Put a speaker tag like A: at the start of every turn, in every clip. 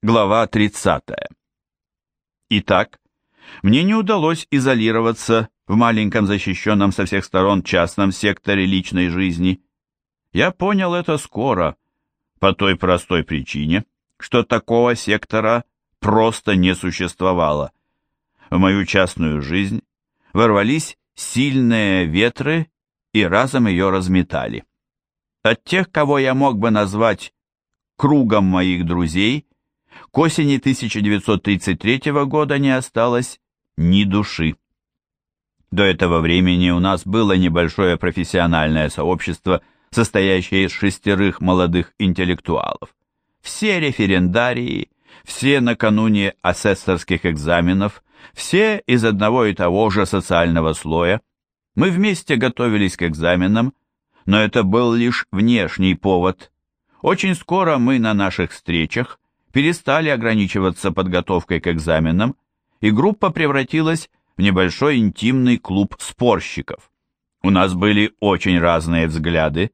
A: Глава 30. Итак, мне не удалось изолироваться в маленьком защищенном со всех сторон частном секторе личной жизни. Я понял это скоро, по той простой причине, что такого сектора просто не существовало. В мою частную жизнь ворвались сильные ветры и разом ее разметали. От тех, кого я мог бы назвать кругом моих друзей, осени 1933 года не осталось ни души. До этого времени у нас было небольшое профессиональное сообщество, состоящее из шестерых молодых интеллектуалов. Все референдарии, все накануне асессорских экзаменов, все из одного и того же социального слоя. Мы вместе готовились к экзаменам, но это был лишь внешний повод. Очень скоро мы на наших встречах перестали ограничиваться подготовкой к экзаменам, и группа превратилась в небольшой интимный клуб спорщиков. У нас были очень разные взгляды,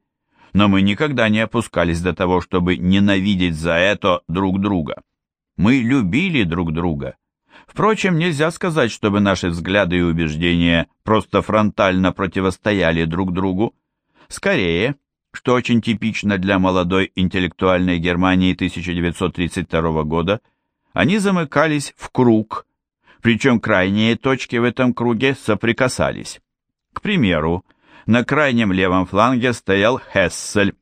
A: но мы никогда не опускались до того, чтобы ненавидеть за это друг друга. Мы любили друг друга. Впрочем, нельзя сказать, чтобы наши взгляды и убеждения просто фронтально противостояли друг другу. Скорее, что очень типично для молодой интеллектуальной Германии 1932 года, они замыкались в круг, причем крайние точки в этом круге соприкасались. К примеру, на крайнем левом фланге стоял Хессель.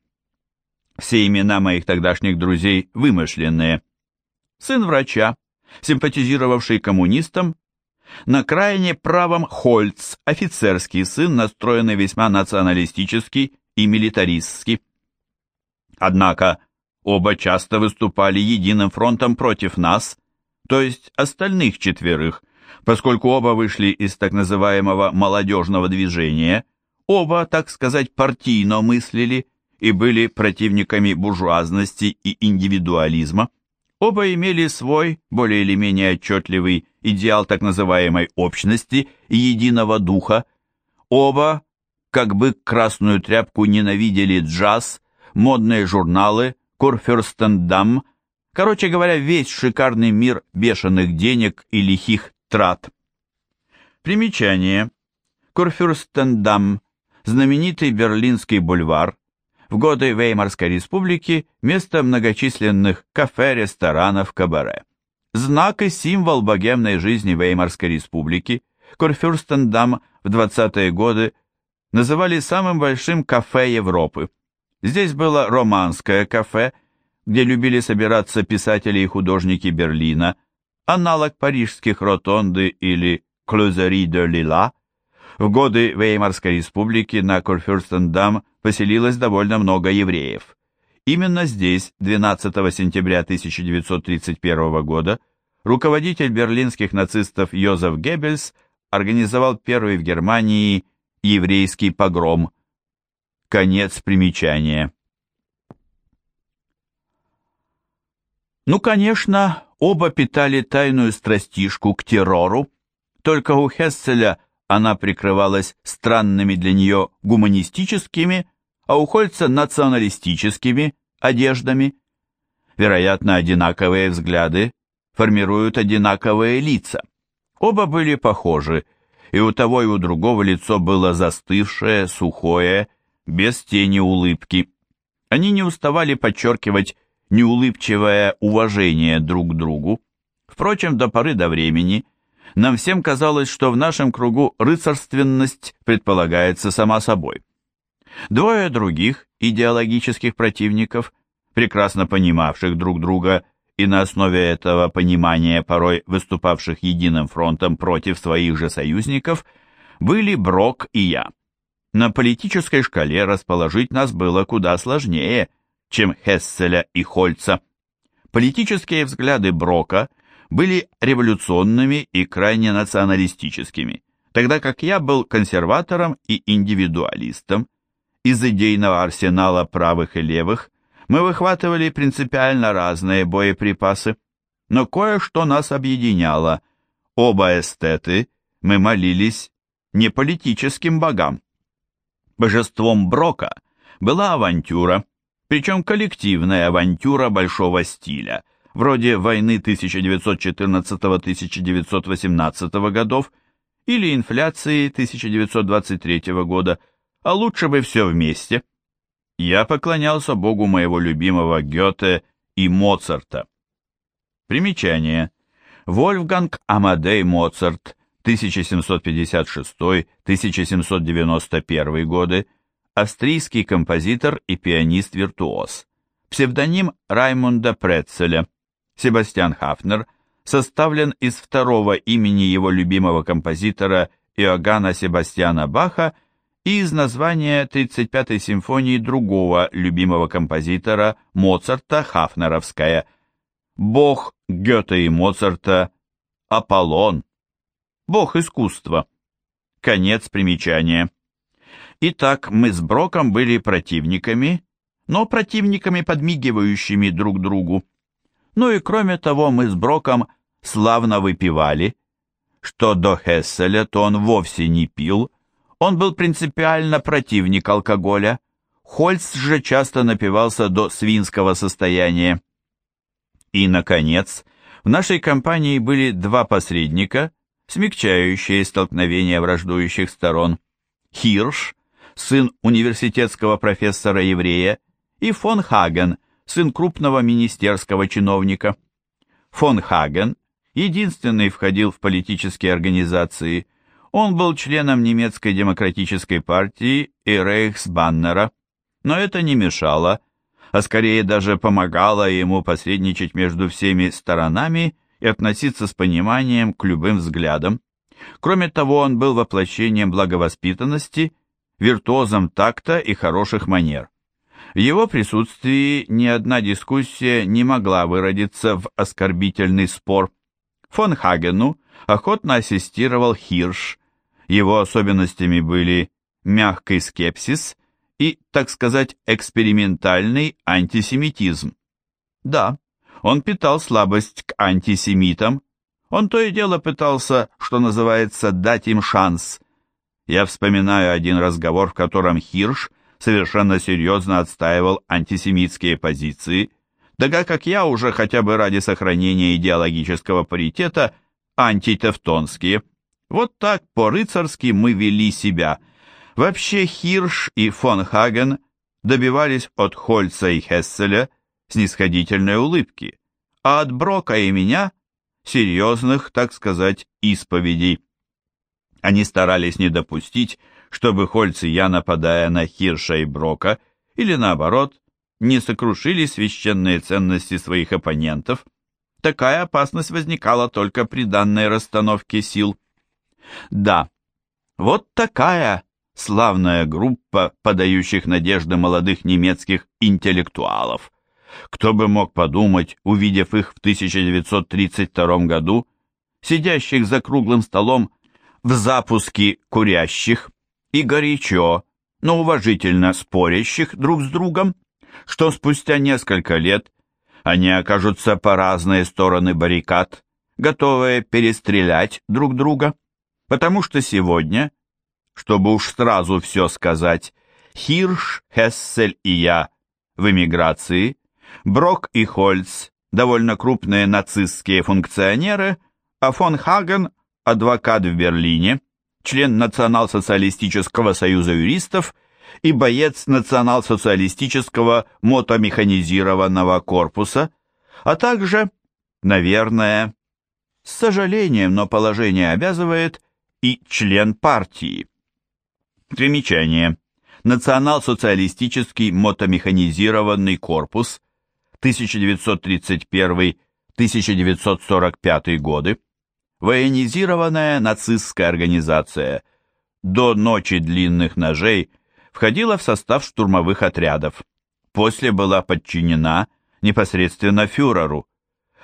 A: Все имена моих тогдашних друзей вымышленные. Сын врача, симпатизировавший коммунистам, на крайне правом Хольц, офицерский сын, настроенный весьма националистически и милитаристски. Однако оба часто выступали единым фронтом против нас, то есть остальных четверых, поскольку оба вышли из так называемого молодежного движения, оба, так сказать, партийно мыслили и были противниками буржуазности и индивидуализма. Оба имели свой, более или менее отчетливый, идеал так называемой общности и единого духа. Оба как бы красную тряпку ненавидели джаз, модные журналы, Курфюрстендам, короче говоря, весь шикарный мир бешеных денег и лихих трат. Примечание. Курфюрстендам, знаменитый берлинский бульвар, в годы Веймарской республики место многочисленных кафе, ресторанов, кабаре. Знак и символ богемной жизни Веймарской республики, Курфюрстендам в 20-е годы называли самым большим кафе Европы. Здесь было романское кафе, где любили собираться писатели и художники Берлина, аналог парижских ротонды или Клюзери де Лила. В годы Веймарской республики на Курфюрстендам поселилось довольно много евреев. Именно здесь, 12 сентября 1931 года, руководитель берлинских нацистов Йозеф Геббельс организовал первый в Германии еврейский погром. Конец примечания. Ну, конечно, оба питали тайную страстишку к террору, только у Хесселя она прикрывалась странными для нее гуманистическими, а у Хольца националистическими одеждами. Вероятно, одинаковые взгляды формируют одинаковые лица. Оба были похожи, и у того и у другого лицо было застывшее, сухое, без тени улыбки. Они не уставали подчеркивать неулыбчивое уважение друг к другу. Впрочем, до поры до времени нам всем казалось, что в нашем кругу рыцарственность предполагается сама собой. Двое других идеологических противников, прекрасно понимавших друг друга и на основе этого понимания порой выступавших единым фронтом против своих же союзников, были Брок и я. На политической шкале расположить нас было куда сложнее, чем Хесселя и Хольца. Политические взгляды Брока были революционными и крайне националистическими, тогда как я был консерватором и индивидуалистом. Из идейного арсенала правых и левых мы выхватывали принципиально разные боеприпасы, но кое-что нас объединяло. Оба эстеты мы молились не политическим богам. Божеством Брока была авантюра, причем коллективная авантюра большого стиля, вроде войны 1914-1918 годов или инфляции 1923 года, а лучше бы все вместе. Я поклонялся Богу моего любимого Гёте и Моцарта. Примечание. Вольфганг Амадей Моцарт, 1756-1791 годы, австрийский композитор и пианист-виртуоз. Псевдоним Раймунда Прецеля. Себастьян Хафнер составлен из второго имени его любимого композитора Иоганна Себастьяна Баха и из названия 35-й симфонии другого любимого композитора Моцарта Хафнеровская. Бог Гёте и Моцарта Аполлон. Бог искусства. Конец примечания. Итак, мы с Броком были противниками, но противниками, подмигивающими друг другу. Ну и кроме того, мы с Броком славно выпивали. Что до Хесселя, то он вовсе не пил, он был принципиально противник алкоголя. Хольц же часто напивался до свинского состояния. И, наконец, в нашей компании были два посредника, смягчающие столкновения враждующих сторон. Хирш, сын университетского профессора-еврея, и фон Хаген, сын крупного министерского чиновника. Фон Хаген, единственный входил в политические организации. Он был членом немецкой демократической партии и Рейхсбаннера, но это не мешало, а скорее даже помогало ему посредничать между всеми сторонами и относиться с пониманием к любым взглядам. Кроме того, он был воплощением благовоспитанности, виртуозом такта и хороших манер. В его присутствии ни одна дискуссия не могла выродиться в оскорбительный спор. Фон Хагену охотно ассистировал Хирш. Его особенностями были мягкий скепсис и, так сказать, экспериментальный антисемитизм. Да, он питал слабость к антисемитам, он то и дело пытался, что называется, дать им шанс. Я вспоминаю один разговор, в котором Хирш совершенно серьезно отстаивал антисемитские позиции, тогда как я уже хотя бы ради сохранения идеологического паритета антитевтонские. Вот так по-рыцарски мы вели себя. Вообще Хирш и фон Хаген добивались от Хольца и Хесселя снисходительной улыбки, а от Брока и меня серьезных, так сказать, исповедей. Они старались не допустить, чтобы Хольц и я, нападая на Хирша и Брока, или наоборот, не сокрушили священные ценности своих оппонентов. Такая опасность возникала только при данной расстановке сил. Да, вот такая славная группа подающих надежды молодых немецких интеллектуалов. Кто бы мог подумать, увидев их в 1932 году, сидящих за круглым столом в запуске курящих, и горячо, но уважительно спорящих друг с другом, что спустя несколько лет они окажутся по разные стороны баррикад, готовые перестрелять друг друга, потому что сегодня, чтобы уж сразу все сказать, Хирш, Хессель и я в эмиграции, Брок и Хольц довольно крупные нацистские функционеры, а фон Хаген – адвокат в Берлине – член Национал-социалистического союза юристов и боец Национал-социалистического мотомеханизированного корпуса, а также, наверное, с сожалением, но положение обязывает, и член партии. Примечание. Национал-социалистический мотомеханизированный корпус 1931-1945 годы военизированная нацистская организация до ночи длинных ножей входила в состав штурмовых отрядов. После была подчинена непосредственно фюреру.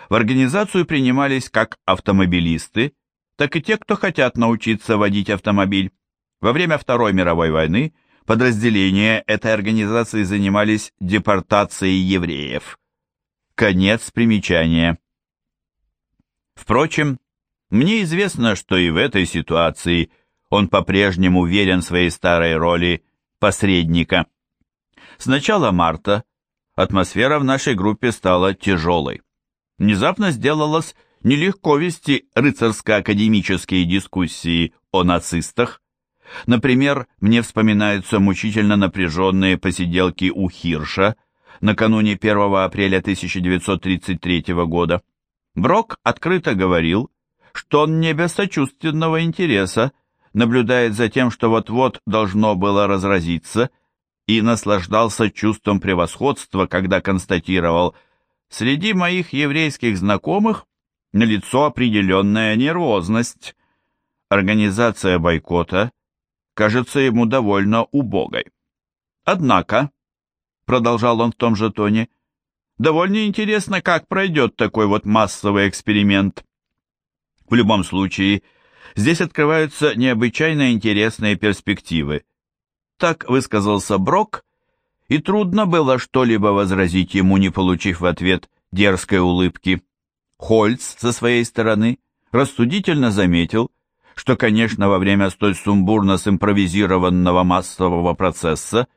A: В организацию принимались как автомобилисты, так и те, кто хотят научиться водить автомобиль. Во время Второй мировой войны подразделения этой организации занимались депортацией евреев. Конец примечания. Впрочем, мне известно, что и в этой ситуации он по-прежнему верен своей старой роли посредника. С начала марта атмосфера в нашей группе стала тяжелой. Внезапно сделалось нелегко вести рыцарско-академические дискуссии о нацистах. Например, мне вспоминаются мучительно напряженные посиделки у Хирша накануне 1 апреля 1933 года. Брок открыто говорил, что он не без сочувственного интереса наблюдает за тем, что вот-вот должно было разразиться, и наслаждался чувством превосходства, когда констатировал, среди моих еврейских знакомых налицо определенная нервозность. Организация бойкота кажется ему довольно убогой. Однако, продолжал он в том же тоне, довольно интересно, как пройдет такой вот массовый эксперимент. В любом случае, здесь открываются необычайно интересные перспективы. Так высказался Брок, и трудно было что-либо возразить ему, не получив в ответ дерзкой улыбки. Хольц, со своей стороны, рассудительно заметил, что, конечно, во время столь сумбурно симпровизированного массового процесса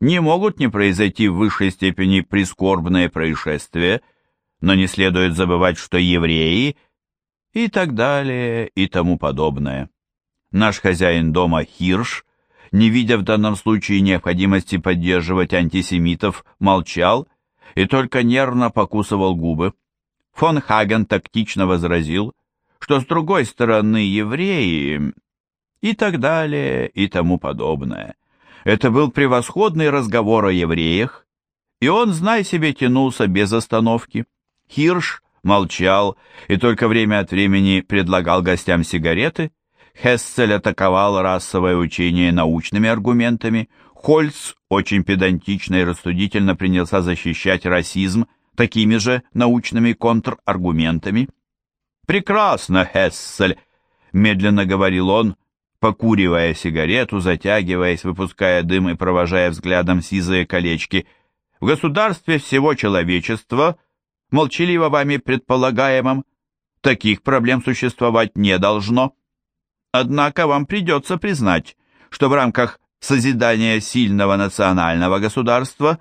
A: не могут не произойти в высшей степени прискорбные происшествия, но не следует забывать, что евреи – и так далее и тому подобное. Наш хозяин дома Хирш, не видя в данном случае необходимости поддерживать антисемитов, молчал и только нервно покусывал губы. Фон Хаген тактично возразил, что с другой стороны евреи и так далее и тому подобное. Это был превосходный разговор о евреях, и он, знай себе, тянулся без остановки. Хирш молчал и только время от времени предлагал гостям сигареты. Хессель атаковал расовое учение научными аргументами. Хольц очень педантично и рассудительно принялся защищать расизм такими же научными контраргументами. «Прекрасно, Хессель!» — медленно говорил он, покуривая сигарету, затягиваясь, выпуская дым и провожая взглядом сизые колечки. «В государстве всего человечества — молчаливо вами предполагаемом, таких проблем существовать не должно. Однако вам придется признать, что в рамках созидания сильного национального государства,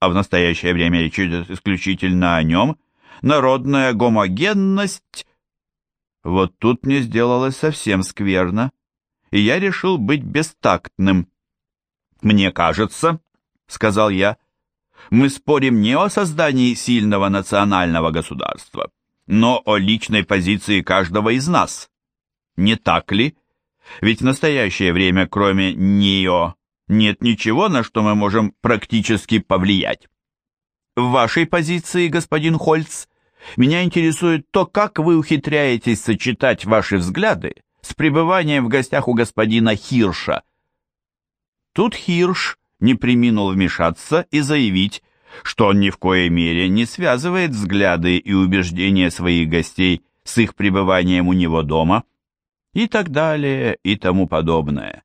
A: а в настоящее время речь идет исключительно о нем, народная гомогенность... Вот тут мне сделалось совсем скверно, и я решил быть бестактным. «Мне кажется», — сказал я, мы спорим не о создании сильного национального государства, но о личной позиции каждого из нас. Не так ли? Ведь в настоящее время, кроме нее, нет ничего, на что мы можем практически повлиять. В вашей позиции, господин Хольц, меня интересует то, как вы ухитряетесь сочетать ваши взгляды с пребыванием в гостях у господина Хирша. Тут Хирш не приминул вмешаться и заявить, что он ни в коей мере не связывает взгляды и убеждения своих гостей с их пребыванием у него дома, и так далее, и тому подобное.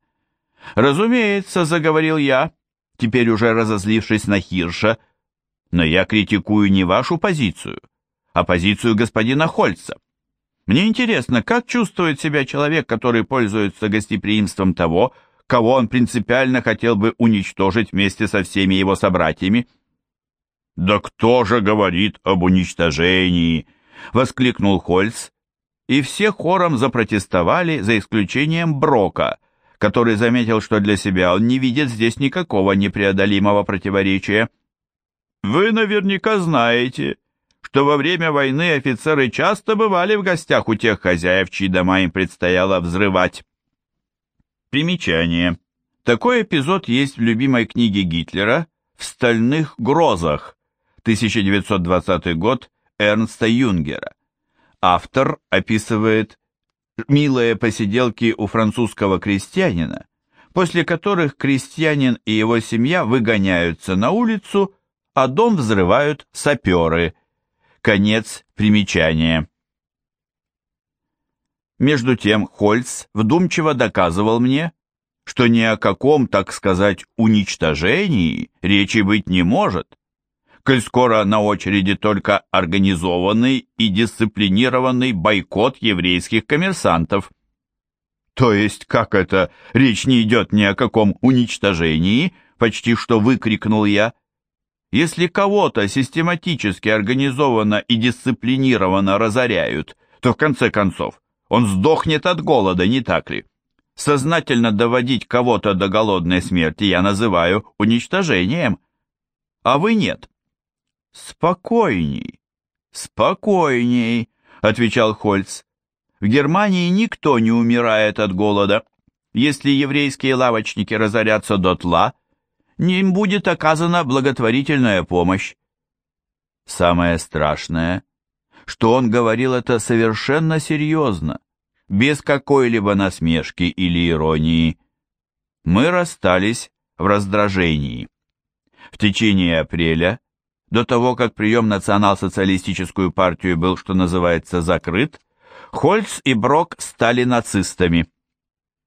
A: «Разумеется», — заговорил я, теперь уже разозлившись на Хирша, «но я критикую не вашу позицию, а позицию господина Хольца. Мне интересно, как чувствует себя человек, который пользуется гостеприимством того, кого он принципиально хотел бы уничтожить вместе со всеми его собратьями. «Да кто же говорит об уничтожении?» — воскликнул Хольц, и все хором запротестовали, за исключением Брока, который заметил, что для себя он не видит здесь никакого непреодолимого противоречия. «Вы наверняка знаете, что во время войны офицеры часто бывали в гостях у тех хозяев, чьи дома им предстояло взрывать. Примечание. Такой эпизод есть в любимой книге Гитлера «В стальных грозах» 1920 год Эрнста Юнгера. Автор описывает милые посиделки у французского крестьянина, после которых крестьянин и его семья выгоняются на улицу, а дом взрывают саперы. Конец примечания. Между тем Хольц вдумчиво доказывал мне, что ни о каком, так сказать, уничтожении речи быть не может, коль скоро на очереди только организованный и дисциплинированный бойкот еврейских коммерсантов. То есть, как это, речь не идет ни о каком уничтожении, почти что выкрикнул я. Если кого-то систематически, организованно и дисциплинированно разоряют, то в конце концов он сдохнет от голода, не так ли? Сознательно доводить кого-то до голодной смерти я называю уничтожением, а вы нет. Спокойней, спокойней, отвечал Хольц. В Германии никто не умирает от голода. Если еврейские лавочники разорятся дотла, им будет оказана благотворительная помощь. Самое страшное, что он говорил это совершенно серьезно, без какой-либо насмешки или иронии. Мы расстались в раздражении. В течение апреля, до того, как прием национал-социалистическую партию был, что называется, закрыт, Хольц и Брок стали нацистами.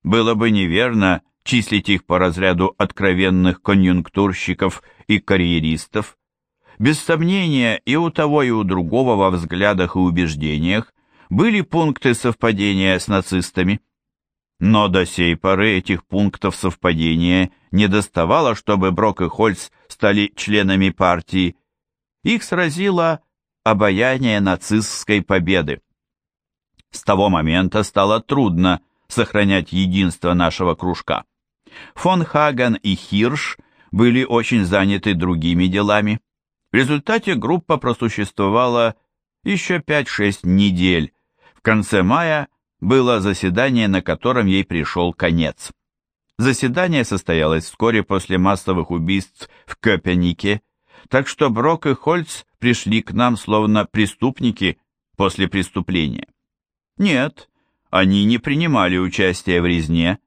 A: Было бы неверно числить их по разряду откровенных конъюнктурщиков и карьеристов. Без сомнения, и у того, и у другого во взглядах и убеждениях были пункты совпадения с нацистами. Но до сей поры этих пунктов совпадения не доставало, чтобы Брок и Хольц стали членами партии. Их сразило обаяние нацистской победы. С того момента стало трудно сохранять единство нашего кружка. Фон Хаген и Хирш были очень заняты другими делами. В результате группа просуществовала еще 5-6 недель. В конце мая было заседание, на котором ей пришел конец. Заседание состоялось вскоре после массовых убийств в Köpeniке, так что Брок и Хольц пришли к нам словно преступники после преступления. Нет, они не принимали участия в резне,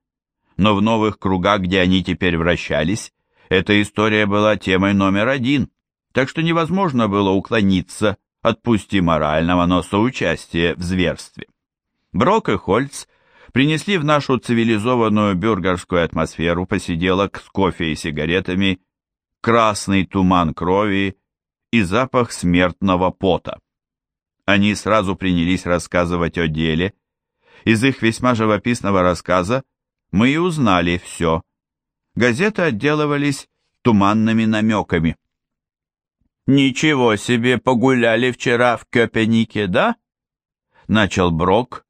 A: но в новых кругах, где они теперь вращались, эта история была темой номер один, так что невозможно было уклониться от пусть и морального, но соучастия в зверстве. Брок и Хольц принесли в нашу цивилизованную бюргерскую атмосферу посиделок с кофе и сигаретами красный туман крови и запах смертного пота. Они сразу принялись рассказывать о деле. Из их весьма живописного рассказа мы и узнали все. Газеты отделывались туманными намеками. «Ничего себе, погуляли вчера в Köpeniке, да?» Начал Брок,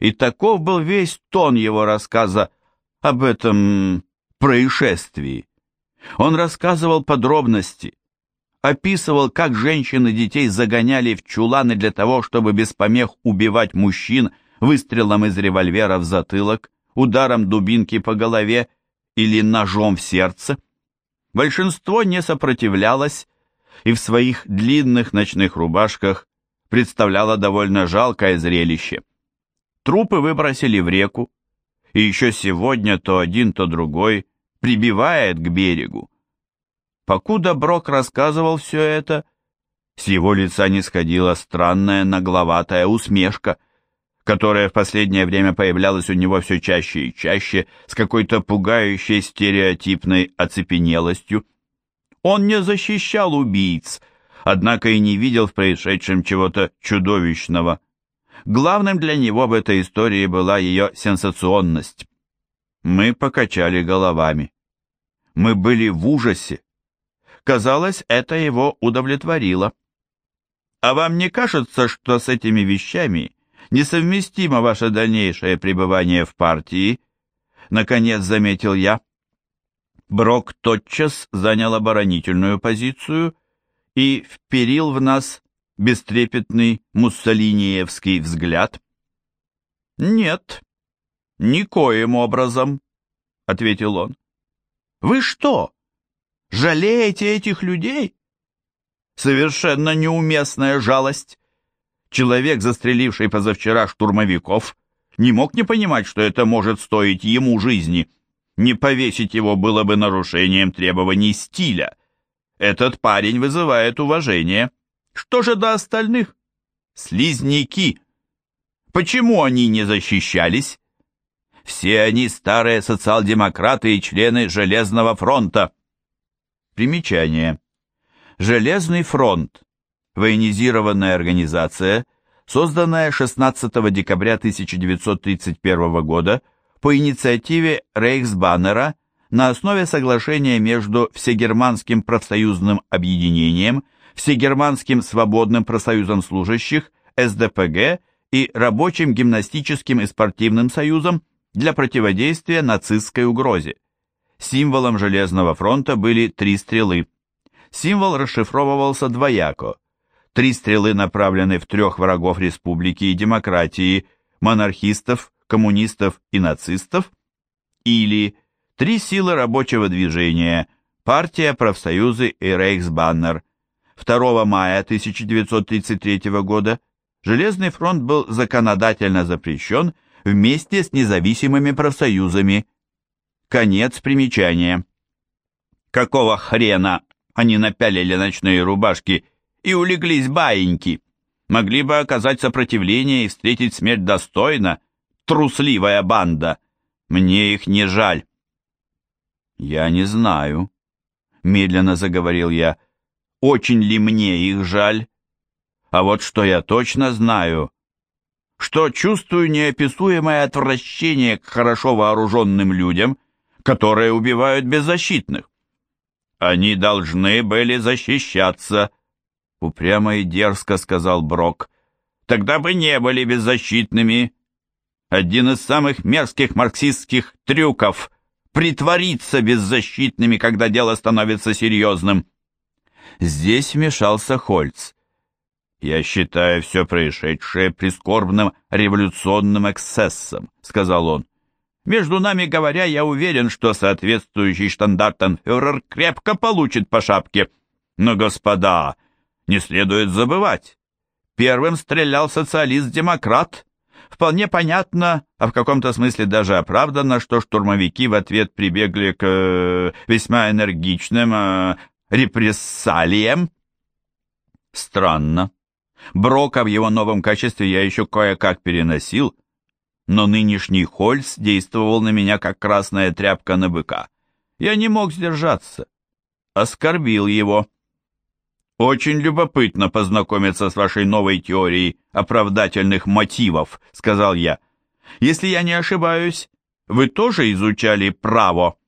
A: и таков был весь тон его рассказа об этом происшествии. Он рассказывал подробности, описывал, как женщины детей загоняли в чуланы для того, чтобы без помех убивать мужчин выстрелом из револьвера в затылок, ударом дубинки по голове или ножом в сердце. Большинство не сопротивлялось и в своих длинных ночных рубашках представляло довольно жалкое зрелище. Трупы выбросили в реку, и еще сегодня то один, то другой прибивает к берегу. Покуда Брок рассказывал все это, с его лица не сходила странная нагловатая усмешка — которая в последнее время появлялась у него все чаще и чаще с какой-то пугающей стереотипной оцепенелостью. Он не защищал убийц, однако и не видел в происшедшем чего-то чудовищного. Главным для него в этой истории была ее сенсационность. Мы покачали головами. Мы были в ужасе. Казалось, это его удовлетворило. А вам не кажется, что с этими вещами несовместимо ваше дальнейшее пребывание в партии, наконец заметил я. Брок тотчас занял оборонительную позицию и вперил в нас бестрепетный муссолиниевский взгляд. «Нет, никоим образом», — ответил он. «Вы что, жалеете этих людей?» «Совершенно неуместная жалость. Человек, застреливший позавчера штурмовиков, не мог не понимать, что это может стоить ему жизни. Не повесить его было бы нарушением требований стиля. Этот парень вызывает уважение. Что же до остальных? Слизняки. Почему они не защищались? Все они старые социал-демократы и члены Железного фронта. Примечание. Железный фронт военизированная организация, созданная 16 декабря 1931 года по инициативе Рейхсбаннера на основе соглашения между Всегерманским профсоюзным объединением, Всегерманским свободным профсоюзом служащих, СДПГ и Рабочим гимнастическим и спортивным союзом для противодействия нацистской угрозе. Символом Железного фронта были три стрелы. Символ расшифровывался двояко. Три стрелы направлены в трех врагов республики и демократии, монархистов, коммунистов и нацистов, или три силы рабочего движения, партия, профсоюзы и Рейхсбаннер. 2 мая 1933 года Железный фронт был законодательно запрещен вместе с независимыми профсоюзами. Конец примечания. Какого хрена они напялили ночные рубашки и улеглись баиньки? Могли бы оказать сопротивление и встретить смерть достойно. Трусливая банда. Мне их не жаль. Я не знаю, медленно заговорил я. Очень ли мне их жаль? А вот что я точно знаю, что чувствую неописуемое отвращение к хорошо вооруженным людям, которые убивают беззащитных. Они должны были защищаться, упрямо и дерзко сказал Брок. Тогда бы не были беззащитными. Один из самых мерзких марксистских трюков — притвориться беззащитными, когда дело становится серьезным. Здесь вмешался Хольц. «Я считаю все происшедшее прискорбным революционным эксцессом», — сказал он. «Между нами говоря, я уверен, что соответствующий штандартенфюрер крепко получит по шапке. Но, господа, не следует забывать. Первым стрелял социалист-демократ. Вполне понятно, а в каком-то смысле даже оправданно, что штурмовики в ответ прибегли к э, весьма энергичным э, репрессалиям. Странно. Брока в его новом качестве я еще кое-как переносил, но нынешний Хольц действовал на меня, как красная тряпка на быка. Я не мог сдержаться. Оскорбил его. «Очень любопытно познакомиться с вашей новой теорией оправдательных мотивов», — сказал я. «Если я не ошибаюсь, вы тоже изучали право?»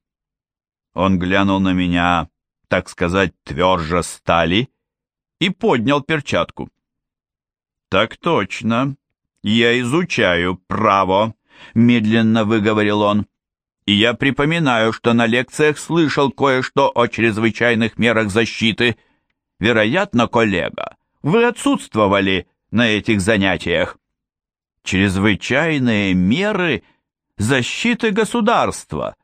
A: Он глянул на меня, так сказать, тверже стали и поднял перчатку. «Так точно. Я изучаю право», — медленно выговорил он. «И я припоминаю, что на лекциях слышал кое-что о чрезвычайных мерах защиты. Вероятно, коллега, вы отсутствовали на этих занятиях». «Чрезвычайные меры защиты государства».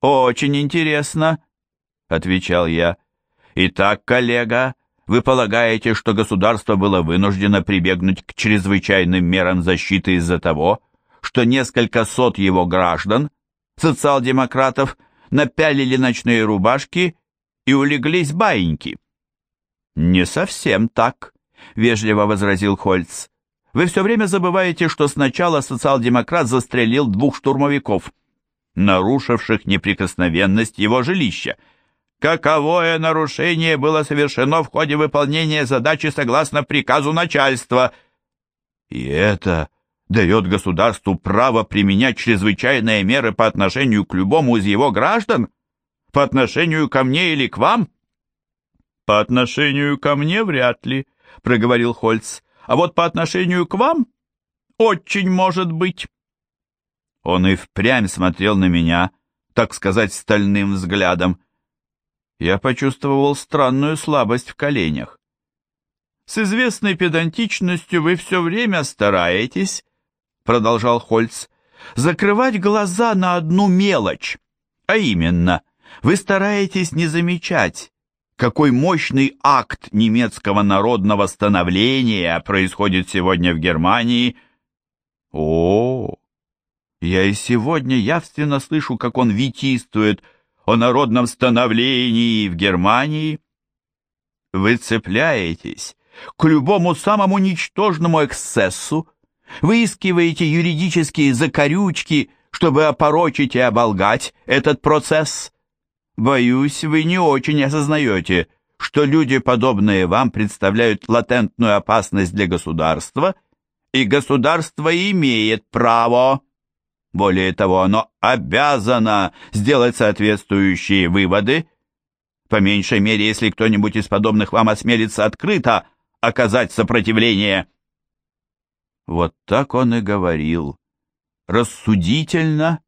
A: «Очень интересно», — отвечал я. «Итак, коллега, вы полагаете, что государство было вынуждено прибегнуть к чрезвычайным мерам защиты из-за того, что несколько сот его граждан, социал-демократов, напялили ночные рубашки и улеглись баиньки? «Не совсем так», — вежливо возразил Хольц. «Вы все время забываете, что сначала социал-демократ застрелил двух штурмовиков, нарушивших неприкосновенность его жилища, каковое нарушение было совершено в ходе выполнения задачи согласно приказу начальства. И это дает государству право применять чрезвычайные меры по отношению к любому из его граждан? По отношению ко мне или к вам? По отношению ко мне вряд ли, проговорил Хольц. А вот по отношению к вам очень может быть. Он и впрямь смотрел на меня, так сказать, стальным взглядом я почувствовал странную слабость в коленях. «С известной педантичностью вы все время стараетесь», — продолжал Хольц, — «закрывать глаза на одну мелочь, а именно, вы стараетесь не замечать, какой мощный акт немецкого народного становления происходит сегодня в Германии. О, я и сегодня явственно слышу, как он витийствует — о народном становлении в Германии. Вы цепляетесь к любому самому ничтожному эксцессу, выискиваете юридические закорючки, чтобы опорочить и оболгать этот процесс. Боюсь, вы не очень осознаете, что люди, подобные вам, представляют латентную опасность для государства, и государство имеет право Более того, оно обязано сделать соответствующие выводы, по меньшей мере, если кто-нибудь из подобных вам осмелится открыто оказать сопротивление. Вот так он и говорил, рассудительно,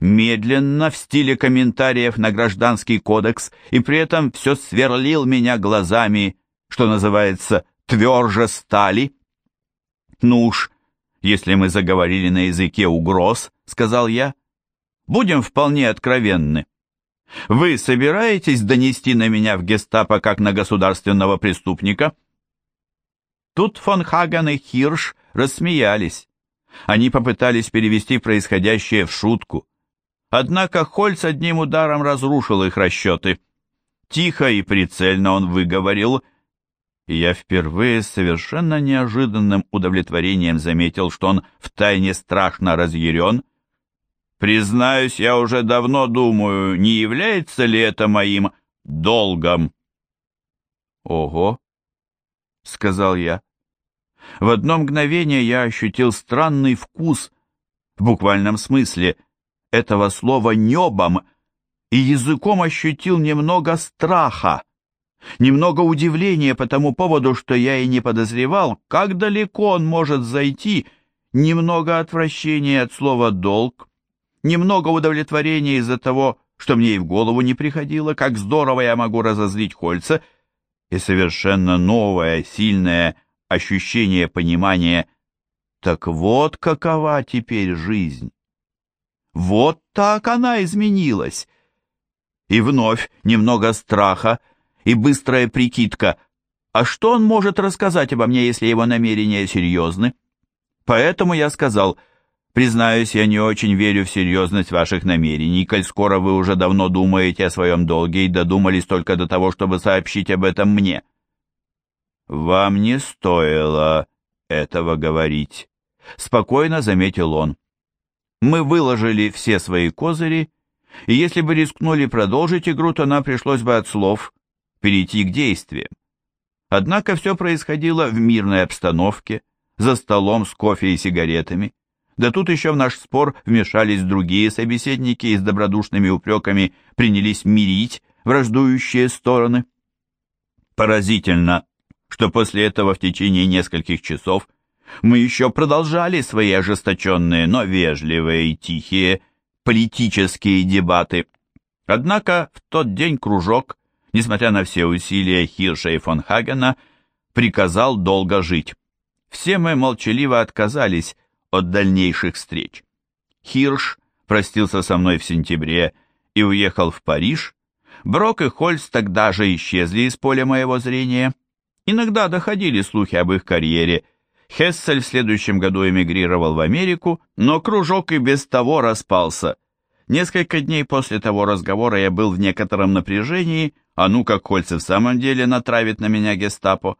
A: медленно, в стиле комментариев на гражданский кодекс, и при этом все сверлил меня глазами, что называется, тверже стали. Ну уж, если мы заговорили на языке угроз, сказал я, будем вполне откровенны. Вы собираетесь донести на меня в гестапо как на государственного преступника? Тут фон Хаген и Хирш рассмеялись. Они попытались перевести происходящее в шутку. Однако Хольц одним ударом разрушил их расчеты. Тихо и прицельно он выговорил, и я впервые с совершенно неожиданным удовлетворением заметил, что он втайне страшно разъярен. Признаюсь, я уже давно думаю, не является ли это моим долгом. «Ого!» — сказал я. В одно мгновение я ощутил странный вкус, в буквальном смысле, этого слова «небом», и языком ощутил немного страха, немного удивления по тому поводу, что я и не подозревал, как далеко он может зайти, немного отвращения от слова «долг», немного удовлетворения из-за того, что мне и в голову не приходило, как здорово я могу разозлить Хольца, и совершенно новое, сильное ощущение понимания «так вот какова теперь жизнь». Вот так она изменилась. И вновь немного страха и быстрая прикидка. А что он может рассказать обо мне, если его намерения серьезны? Поэтому я сказал, признаюсь, я не очень верю в серьезность ваших намерений, коль скоро вы уже давно думаете о своем долге и додумались только до того, чтобы сообщить об этом мне. «Вам не стоило этого говорить», — спокойно заметил он. «Мы выложили все свои козыри, и если бы рискнули продолжить игру, то нам пришлось бы от слов перейти к действиям. Однако все происходило в мирной обстановке, за столом с кофе и сигаретами. Да тут еще в наш спор вмешались другие собеседники и с добродушными упреками принялись мирить враждующие стороны. Поразительно, что после этого в течение нескольких часов мы еще продолжали свои ожесточенные, но вежливые и тихие политические дебаты. Однако в тот день кружок, несмотря на все усилия Хирша и фон Хагена, приказал долго жить. Все мы молчаливо отказались от дальнейших встреч. Хирш простился со мной в сентябре и уехал в Париж. Брок и Хольц тогда же исчезли из поля моего зрения – Иногда доходили слухи об их карьере. Хессель в следующем году эмигрировал в Америку, но кружок и без того распался. Несколько дней после того разговора я был в некотором напряжении, а ну как Кольце в самом деле натравит на меня гестапо.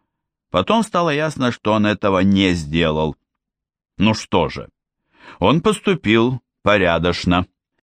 A: Потом стало ясно, что он этого не сделал. Ну что же, он поступил порядочно.